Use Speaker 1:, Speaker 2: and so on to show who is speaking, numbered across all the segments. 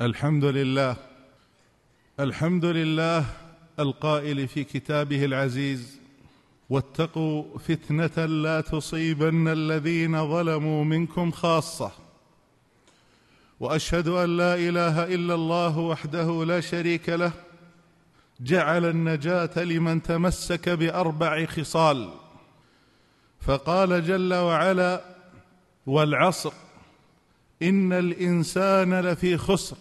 Speaker 1: الحمد لله الحمد لله القائل في كتابه العزيز واتقوا فتنة لا تصيبن الذين ظلموا منكم خاصة. وأشهد أن لا إله إلا الله وحده لا شريك له جعل النجاة لمن تمسك بأربع خصال. فقال جل وعلا والعصر إن الإنسان لفي خسر.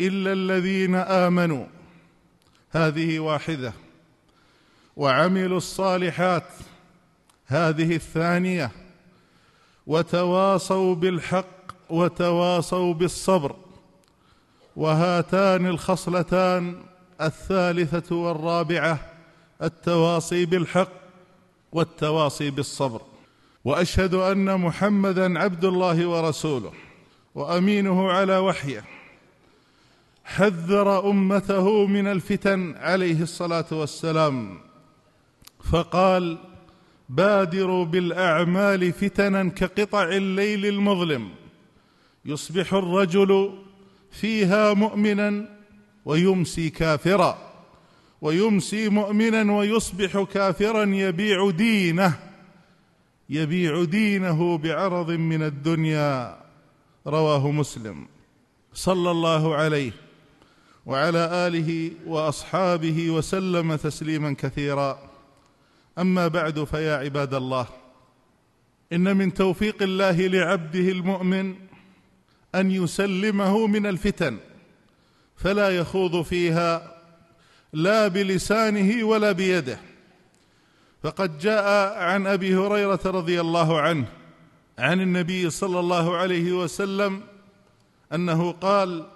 Speaker 1: إلا الذين آمنوا. هذه واحدة. وعملوا الصالحات. هذه الثانية. وتواصوا بالحق وتواصوا بالصبر. وهاتان الخصلتان الثالثة والرابعة التواصي بالحق والتواصي بالصبر. وأشهد أن محمدا عبد الله ورسوله وأمينه على وحيه. حذر أمته من الفتن عليه الصلاة والسلام. فقال بادروا بالأعمال فتنا كقطع الليل المظلم. يصبح الرجل فيها مؤمنا ويمسي كافرا ويمسي مؤمنا ويصبح كافرا يبيع دينه يبيع دينه بعرض من الدنيا. رواه مسلم. صلى الله عليه وعلى آله وأصحابه وسلم تسليما كثيرا. أما بعد فيا عباد الله إن من توفيق الله لعبده المؤمن أن يسلمه من الفتن فلا يخوض فيها لا بلسانه ولا بيده. فقد جاء عن أبي هريرة رضي الله عنه عن النبي صلى الله عليه وسلم أنه قال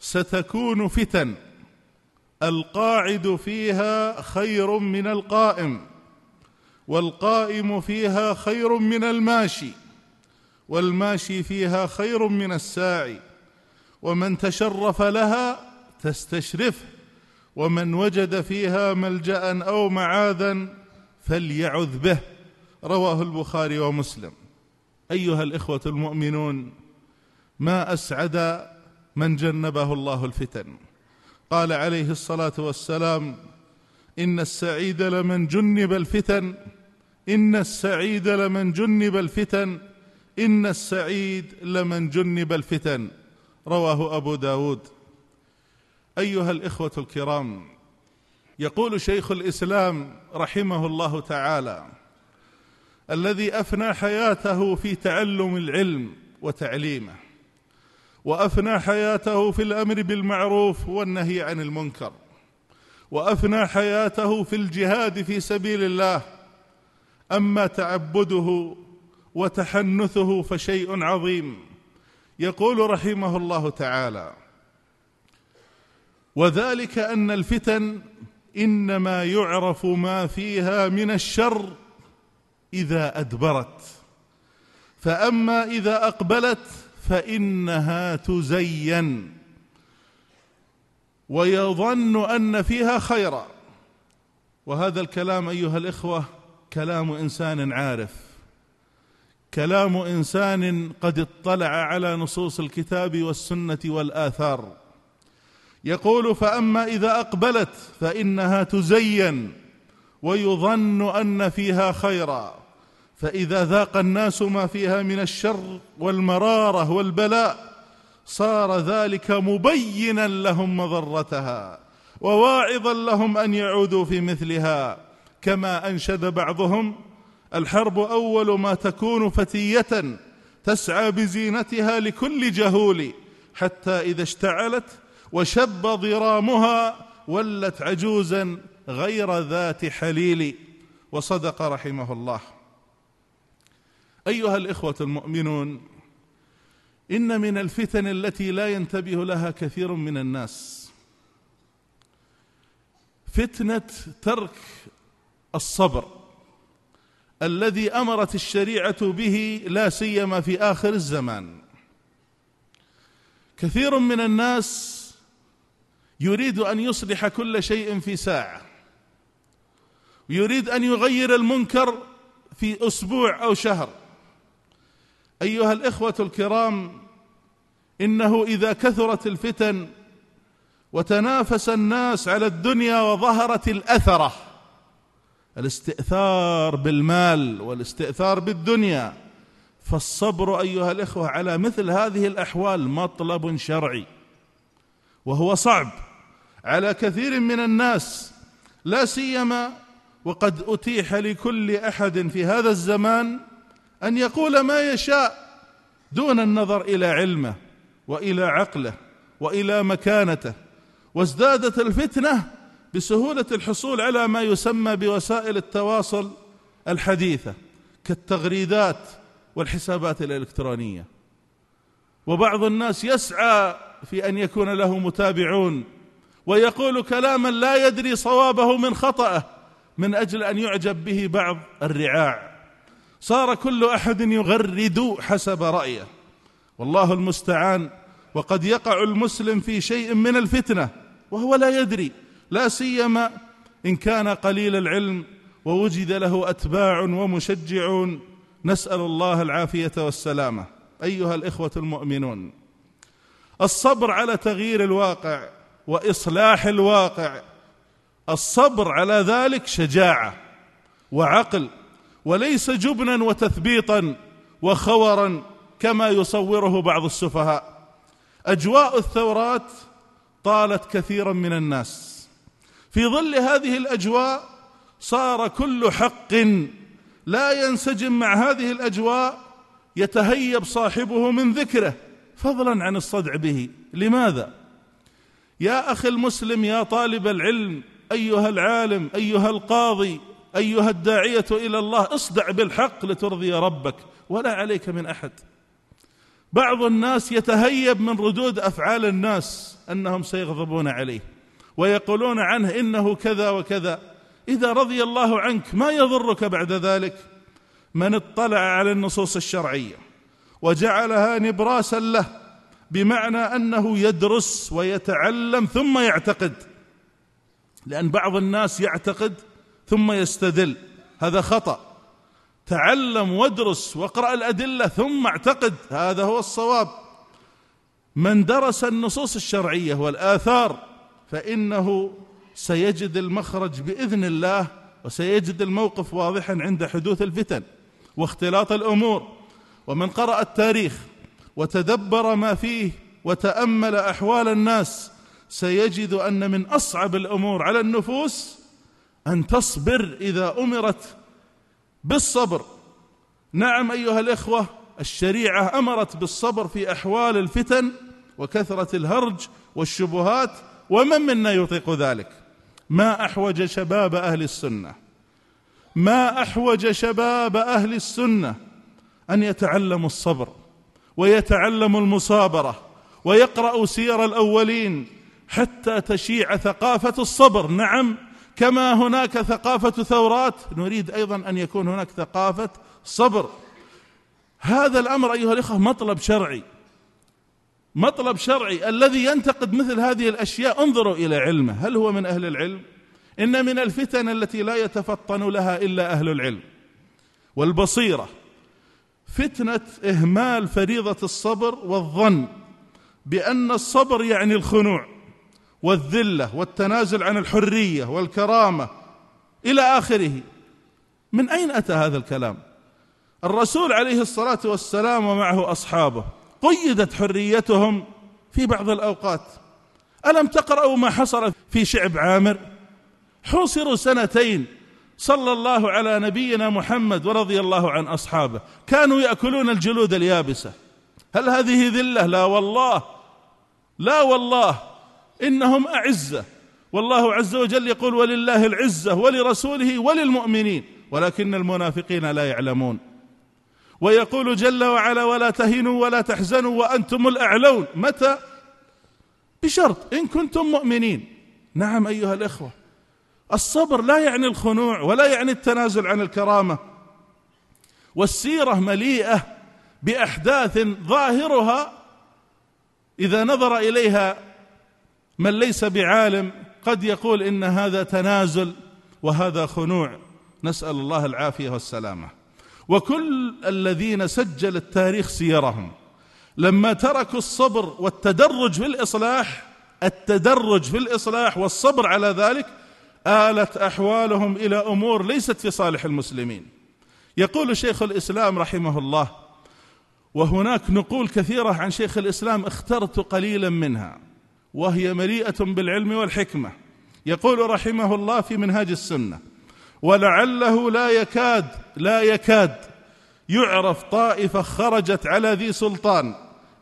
Speaker 1: ستكون فتن. القاعد فيها خير من القائم والقائم فيها خير من الماشي والماشي فيها خير من الساعي. ومن تشرف لها تستشرفه ومن وجد فيها ملجأ أو معاذا فليعذ به. رواه البخاري ومسلم. أيها الإخوة المؤمنون ما أسعد من جنبه الله الفتن. قال عليه الصلاة والسلام إن السعيد لمن جنب الفتن إن السعيد لمن جنب الفتن إن السعيد لمن جنب الفتن. رواه أبو داود. أيها الإخوة الكرام يقول شيخ الإسلام رحمه الله تعالى الذي أفنى حياته في تعلم العلم وتعليمه. وأفنى حياته في الأمر بالمعروف والنهي عن المنكر. وأفنى حياته في الجهاد في سبيل الله. أما تعبده وتحنثه فشيء عظيم. يقول رحمه الله تعالى وذلك أن الفتن إنما يعرف ما فيها من الشر إذا أدبرت. فأما إذا أقبلت فإنها تزين. ويظن أن فيها خيرا. وهذا الكلام أيها الإخوة كلام إنسان عارف. كلام إنسان قد اطلع على نصوص الكتاب والسنة والآثار. يقول فأما إذا أقبلت فإنها تزين. ويظن أن فيها خيرا. فإذا ذاق الناس ما فيها من الشر والمرارة والبلاء صار ذلك مبينا لهم مضرتها وواعظا لهم أن يعودوا في مثلها. كما أنشد بعضهم الحرب أول ما تكون فتية تسعى بزينتها لكل جهول حتى إذا اشتعلت وشب ضرامها ولت عجوزا غير ذات حليل. وصدق رحمه الله. أيها الإخوة المؤمنون إن من الفتن التي لا ينتبه لها كثير من الناس فتنة ترك الصبر الذي أمرت الشريعة به لا سيما في آخر الزمان. كثير من الناس يريد أن يصلح كل شيء في ساعة يريد أن يغير المنكر في أسبوع أو شهر. أيها الإخوة الكرام إنه إذا كثرت الفتن وتنافس الناس على الدنيا وظهرت الأثرة الاستئثار بالمال والاستئثار بالدنيا فالصبر أيها الإخوة على مثل هذه الأحوال مطلب شرعي وهو صعب على كثير من الناس لا سيما وقد أتيح لكل أحد في هذا الزمان أن يقول ما يشاء دون النظر إلى علمه وإلى عقله وإلى مكانته. وازدادت الفتنة بسهولة الحصول على ما يسمى بوسائل التواصل الحديثة كالتغريدات والحسابات الإلكترونية. وبعض الناس يسعى في أن يكون له متابعون ويقول كلاما لا يدري صوابه من خطأه من أجل أن يعجب به بعض الرعاع. صار كل أحد يغرد حسب رأيه. والله المستعان وقد يقع المسلم في شيء من الفتنة وهو لا يدري لا سيما إن كان قليل العلم ووجد له أتباع ومشجعون. نسأل الله العافية والسلامة. أيها الإخوة المؤمنون الصبر على تغيير الواقع وإصلاح الواقع الصبر على ذلك شجاعة وعقل وليس جبنا وتثبيطا وخورا كما يصوره بعض السفهاء. أجواء الثورات طالت كثيرا من الناس. في ظل هذه الأجواء صار كل حق لا ينسجم مع هذه الأجواء يتهيب صاحبه من ذكره فضلا عن الصدع به. لماذا؟ يا أخي المسلم يا طالب العلم أيها العالم أيها القاضي أيها الداعية إلى الله اصدع بالحق لترضي ربك ولا عليك من أحد. بعض الناس يتهيب من ردود أفعال الناس أنهم سيغضبون عليه ويقولون عنه إنه كذا وكذا. إذا رضي الله عنك ما يضرك بعد ذلك؟ من اطلع على النصوص الشرعية وجعلها نبراسا له بمعنى أنه يدرس ويتعلم ثم يعتقد. لأن بعض الناس يعتقد ثم يستدل. هذا خطأ. تعلم وادرس واقرأ الأدلة ثم اعتقد. هذا هو الصواب. من درس النصوص الشرعية والآثار فإنه سيجد المخرج بإذن الله وسيجد الموقف واضحا عند حدوث الفتن واختلاط الأمور. ومن قرأ التاريخ وتدبر ما فيه وتأمل أحوال الناس سيجد أن من أصعب الأمور على النفوس أن تصبر إذا أمرت بالصبر. نعم أيها الإخوة الشريعة أمرت بالصبر في أحوال الفتن وكثرة الهرج والشبهات ومن منا يطيق ذلك؟ ما أحوج شباب أهل السنة؟ ما أحوج شباب أهل السنة أن يتعلموا الصبر ويتعلموا المصابرة ويقرأوا سير الأولين حتى تشيع ثقافة الصبر؟ نعم كما هناك ثقافة ثورات نريد أيضا أن يكون هناك ثقافة صبر. هذا الأمر أيها الإخوة مطلب شرعي. مطلب شرعي الذي ينتقد مثل هذه الأشياء. انظروا إلى علمه. هل هو من أهل العلم؟ إن من الفتن التي لا يتفطن لها إلا أهل العلم. والبصيرة. فتنة إهمال فريضة الصبر والظن بأن الصبر يعني الخنوع. والذلة والتنازل عن الحرية والكرامة إلى آخره. من أين أتى هذا الكلام؟ الرسول عليه الصلاة والسلام ومعه أصحابه قيدت حريتهم في بعض الأوقات. ألم تقرأوا ما حصل في شعب عامر؟ حوصروا سنتين صلى الله على نبينا محمد ورضي الله عن أصحابه. كانوا يأكلون الجلود اليابسة. هل هذه ذلة؟ لا والله. لا والله. إنهم أعزة. والله عز وجل يقول ولله العزة ولرسوله وللمؤمنين ولكن المنافقين لا يعلمون. ويقول جل وعلا ولا تهنوا ولا تحزنوا وأنتم الأعلون. متى؟ بشرط إن كنتم مؤمنين. نعم أيها الإخوة الصبر لا يعني الخنوع ولا يعني التنازل عن الكرامة. والسيرة مليئة بأحداث ظاهرها إذا نظر إليها من ليس بعالم قد يقول إن هذا تنازل وهذا خنوع. نسأل الله العافية والسلامة. وكل الذين سجل التاريخ سيرهم. لما تركوا الصبر والتدرج في الإصلاح التدرج في الإصلاح والصبر على ذلك آلت أحوالهم إلى أمور ليست في صالح المسلمين. يقول شيخ الإسلام رحمه الله وهناك نقول كثيرة عن شيخ الإسلام اخترت قليلا منها. وهي مليئة بالعلم والحكمة. يقول رحمه الله في منهاج السنة ولعله لا يكاد لا يكاد يعرف طائفة خرجت على ذي سلطان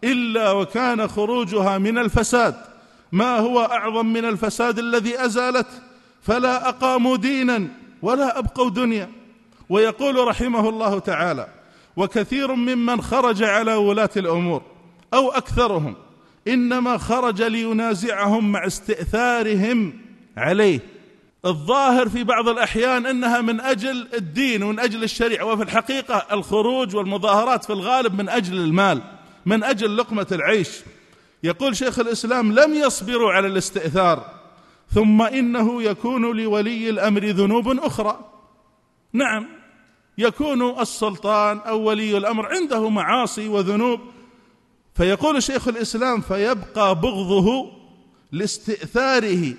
Speaker 1: إلا وكان خروجها من الفساد. ما هو أعظم من الفساد الذي أزالت؟ فلا اقاموا دينا ولا أبقوا دنيا. ويقول رحمه الله تعالى وكثير ممن خرج على ولاة الأمور أو أكثرهم إنما خرج لينازعهم مع استئثارهم عليه. الظاهر في بعض الأحيان إنها من أجل الدين ومن أجل الشريعة وفي الحقيقة الخروج والمظاهرات في الغالب من أجل المال من أجل لقمة العيش. يقول شيخ الإسلام لم يصبروا على الاستئثار ثم إنه يكون لولي الأمر ذنوب أخرى. نعم يكون السلطان أو ولي الأمر عنده معاصي وذنوب فيقول شيخ الإسلام فيبقى بغضه لاستئثاره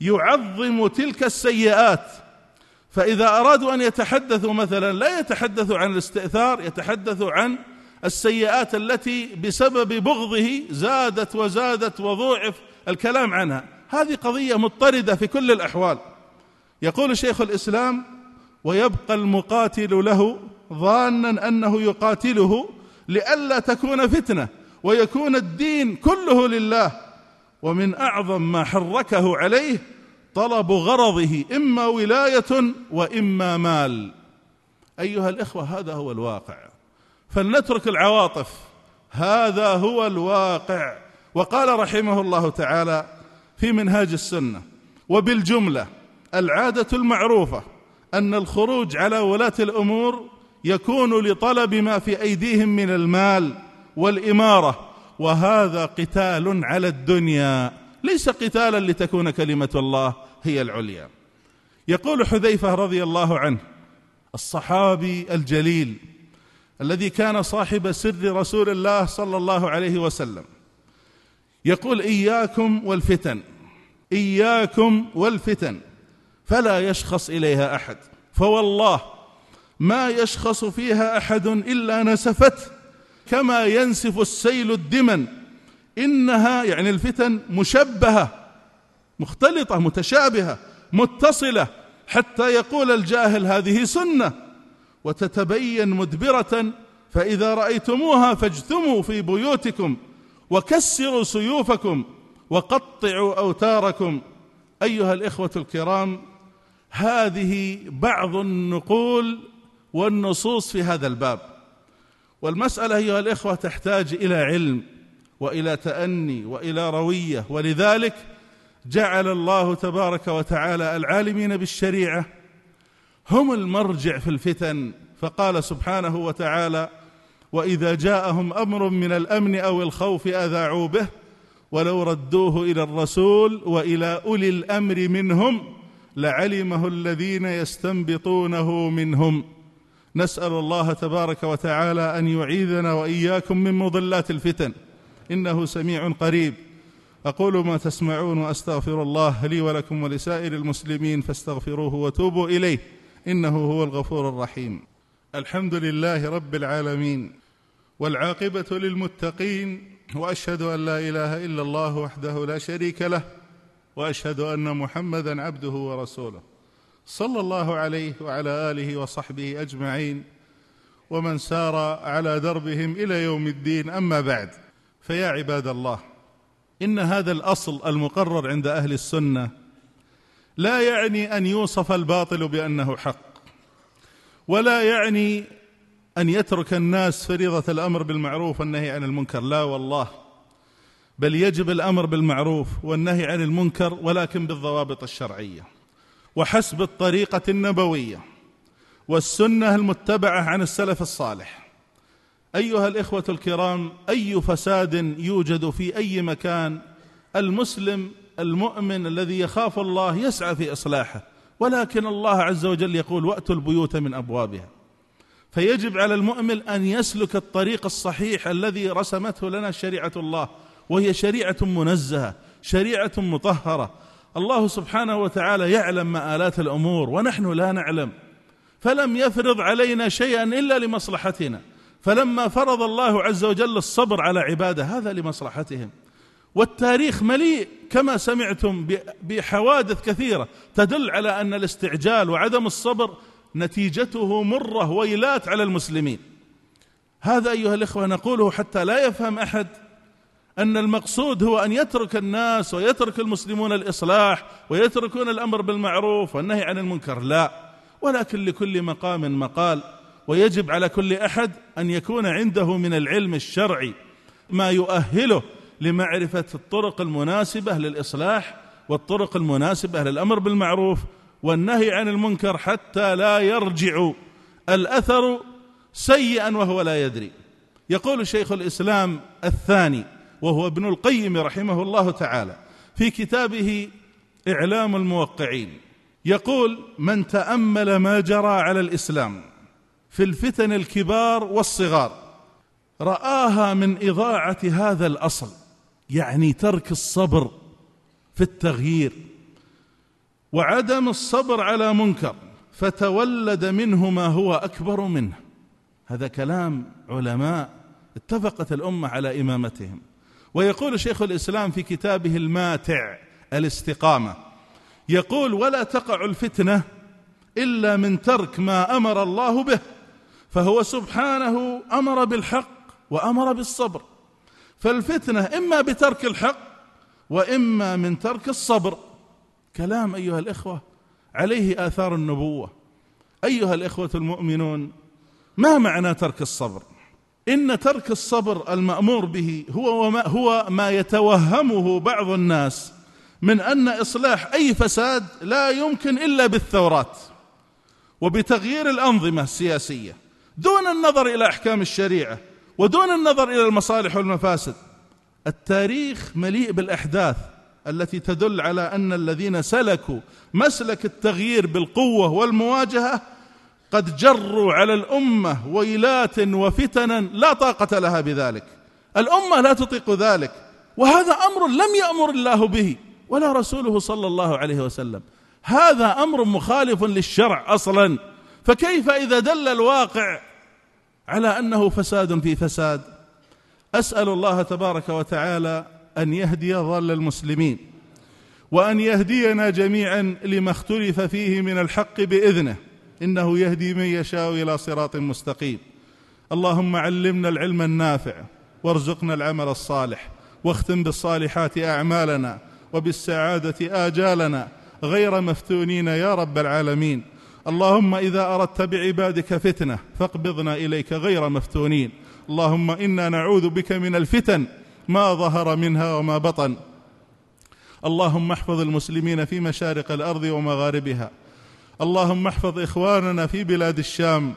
Speaker 1: يعظم تلك السيئات. فإذا أرادوا أن يتحدثوا مثلا لا يتحدثوا عن الاستئثار يتحدثوا عن السيئات التي بسبب بغضه زادت وزادت وضوعف الكلام عنها. هذه قضية مضطردة في كل الأحوال. يقول شيخ الإسلام ويبقى المقاتل له ظانا أنه يقاتله لئلا تكون فتنة ويكون الدين كله لله. ومن أعظم ما حركه عليه طلب غرضه إما ولاية وإما مال. أيها الإخوة هذا هو الواقع. فلنترك العواطف. هذا هو الواقع. وقال رحمه الله تعالى في منهاج السنة وبالجملة العادة المعروفة أن الخروج على ولاة الأمور يكون لطلب ما في أيديهم من المال والإمارة وهذا قتال على الدنيا. ليس قتالا لتكون كلمة الله هي العليا. يقول حذيفة رضي الله عنه الصحابي الجليل الذي كان صاحب سر رسول الله صلى الله عليه وسلم يقول إياكم والفتن إياكم والفتن فلا يشخص إليها أحد. فوالله ما يشخص فيها أحد إلا نسفته كما ينسف السيل الدمن. إنها يعني الفتن مشبهة مختلطة متشابهة متصلة حتى يقول الجاهل هذه سنة. وتتبين مدبرة فإذا رأيتموها فاجثموا في بيوتكم وكسروا سيوفكم وقطعوا أوتاركم. أيها الإخوة الكرام هذه بعض النقول والنصوص في هذا الباب. والمسألة أيها الإخوة تحتاج إلى علم وإلى تأني وإلى روية. ولذلك جعل الله تبارك وتعالى العالمين بالشريعة هم المرجع في الفتن. فقال سبحانه وتعالى وإذا جاءهم أمر من الأمن أو الخوف أذاعوا به ولو ردوه إلى الرسول وإلى أولي الأمر منهم لعلمه الذين يستنبطونه منهم. نسأل الله تبارك وتعالى أن يعيذنا وإياكم من مضلات الفتن. إنه سميع قريب. أقول ما تسمعون وأستغفر الله لي ولكم ولسائر المسلمين فاستغفروه وتوبوا إليه. إنه هو الغفور الرحيم. الحمد لله رب العالمين والعاقبة للمتقين وأشهد أن لا إله إلا الله وحده لا شريك له وأشهد أن محمدا عبده ورسوله. صلى الله عليه وعلى آله وصحبه أجمعين ومن سار على دربهم إلى يوم الدين أما بعد فيا عباد الله إن هذا الأصل المقرر عند أهل السنة لا يعني أن يوصف الباطل بأنه حق ولا يعني أن يترك الناس فريضة الأمر بالمعروف والنهي عن المنكر. لا والله بل يجب الأمر بالمعروف والنهي عن المنكر ولكن بالضوابط الشرعية. وحسب الطريقة النبوية والسنة المتبعة عن السلف الصالح. أيها الإخوة الكرام أي فساد يوجد في أي مكان؟ المسلم المؤمن الذي يخاف الله يسعى في إصلاحه ولكن الله عز وجل يقول وأتوا البيوت من أبوابها فيجب على المؤمن أن يسلك الطريق الصحيح الذي رسمته لنا شريعة الله وهي شريعة منزهة شريعة مطهرة الله سبحانه وتعالى يعلم مآلات الأمور ونحن لا نعلم فلم يفرض علينا شيئا إلا لمصلحتنا فلما فرض الله عز وجل الصبر على عباده هذا لمصلحتهم. والتاريخ مليء كما سمعتم بحوادث كثيرة تدل على أن الاستعجال وعدم الصبر نتيجته مرة ويلات على المسلمين. هذا أيها الإخوة نقوله حتى لا يفهم أحد أن المقصود هو أن يترك الناس ويترك المسلمون الإصلاح ويتركون الأمر بالمعروف والنهي عن المنكر لا. ولكن لكل مقام مقال. ويجب على كل أحد أن يكون عنده من العلم الشرعي ما يؤهله لمعرفة الطرق المناسبة للإصلاح والطرق المناسبة للأمر بالمعروف والنهي عن المنكر حتى لا يرجع الأثر سيئا وهو لا يدري. يقول شيخ الإسلام الثاني وهو ابن القيم رحمه الله تعالى في كتابه إعلام الموقعين يقول من تأمل ما جرى على الإسلام في الفتن الكبار والصغار رآها من إضاعة هذا الأصل يعني ترك الصبر في التغيير وعدم الصبر على منكر فتولد منه ما هو أكبر منه. هذا كلام علماء اتفقت الأمة على إمامتهم. ويقول شيخ الإسلام في كتابه الماتع الاستقامة يقول ولا تقع الفتنة إلا من ترك ما أمر الله به فهو سبحانه أمر بالحق وأمر بالصبر. فالفتنة إما بترك الحق وإما من ترك الصبر. كلام أيها الإخوة عليه آثار النبوة. أيها الإخوة المؤمنون ما معنى ترك الصبر؟ إن ترك الصبر المأمور به هو وما هو ما يتوهمه بعض الناس من أن إصلاح أي فساد لا يمكن إلا بالثورات وبتغيير الأنظمة السياسية دون النظر إلى أحكام الشريعة ودون النظر إلى المصالح والمفاسد. التاريخ مليء بالأحداث التي تدل على أن الذين سلكوا مسلك التغيير بالقوة والمواجهة قد جروا على الأمة ويلات وفتنا لا طاقة لها بذلك. الأمة لا تطيق ذلك. وهذا أمر لم يأمر الله به ولا رسوله صلى الله عليه وسلم. هذا أمر مخالف للشرع أصلا. فكيف إذا دل الواقع على أنه فساد في فساد؟ أسأل الله تبارك وتعالى أن يهدي ضال المسلمين. وأن يهدينا جميعا لما اختلف فيه من الحق بإذنه. إنه يهدي من يشاء إلى صراط مستقيم. اللهم علمنا العلم النافع وارزقنا العمل الصالح واختم بالصالحات أعمالنا وبالسعادة آجالنا غير مفتونين يا رب العالمين. اللهم إذا أردت بعبادك فتنة فاقبضنا إليك غير مفتونين. اللهم إنا نعوذ بك من الفتن ما ظهر منها وما بطن. اللهم احفظ المسلمين في مشارق الأرض ومغاربها. اللهم احفظ إخواننا في بلاد الشام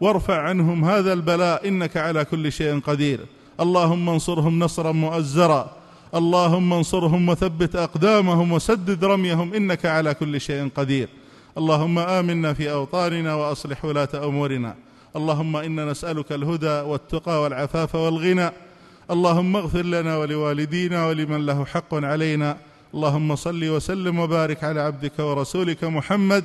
Speaker 1: وارفع عنهم هذا البلاء إنك على كل شيء قدير. اللهم انصرهم نصرا مؤزرا. اللهم انصرهم وثبت أقدامهم وسدد رميهم إنك على كل شيء قدير. اللهم آمنا في أوطاننا وأصلح ولاة أمورنا. اللهم إنا نسألك الهدى والتقى والعفاف والغنى. اللهم اغفر لنا ولوالدينا ولمن له حق علينا. اللهم صل وسلم وبارك على عبدك ورسولك محمد